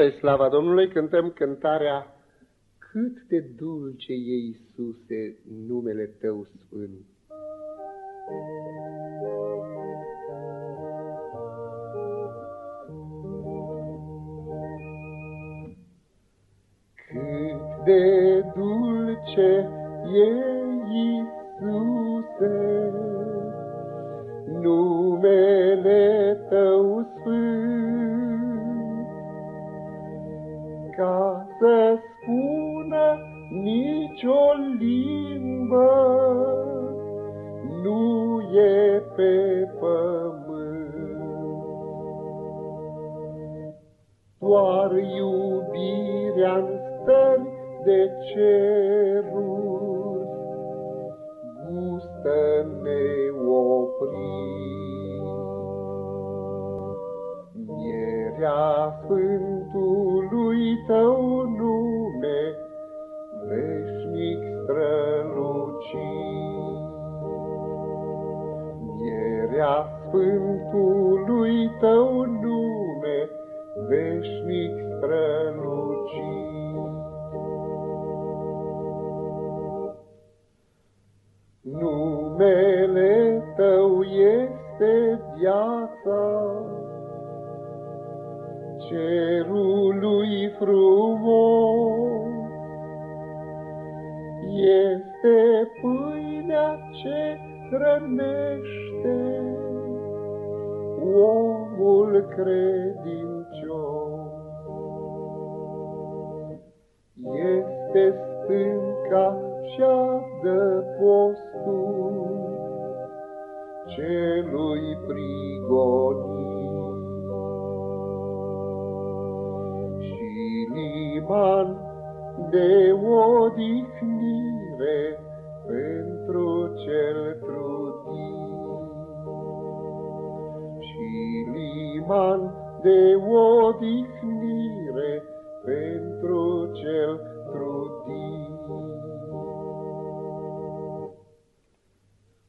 Spre slava Domnului cântăm cântarea Cât de dulce e, Iisuse, numele Tău sfânt. Cât de dulce e, Iisuse, numele Tău sfânt, să spună nicio limbă, nu e pe pământ. Doar iubirea-n stări de ceruri, gustă neoprit. Mierea Sfântului Tău nume, veșnic strălucit. Mierea Sfântului Tău nume, veșnic strălucit. Numele Tău este viața, cerului frumos. Este pâinea ce hrănește omul credincios. Este stânca și-a dă postul celui prigonit. Și liman de odihnire pentru cel trudit. Și liman de odihnire pentru cel trudit.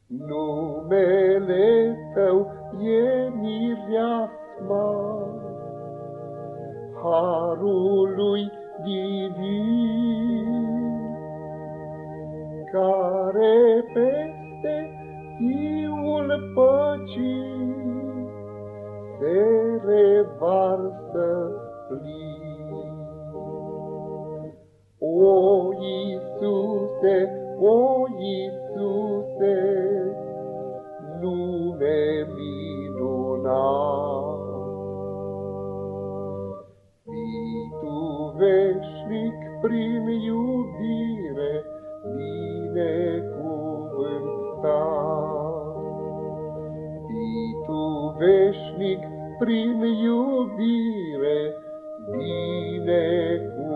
Numele Tău e mireasma Harului divin, care peste Fiul păcii se revarsă plin. O Iisuse, o Iisuse, veșnic prin iubire, binecuvântat. Fii tu veșnic prin iubire, binecuvântat.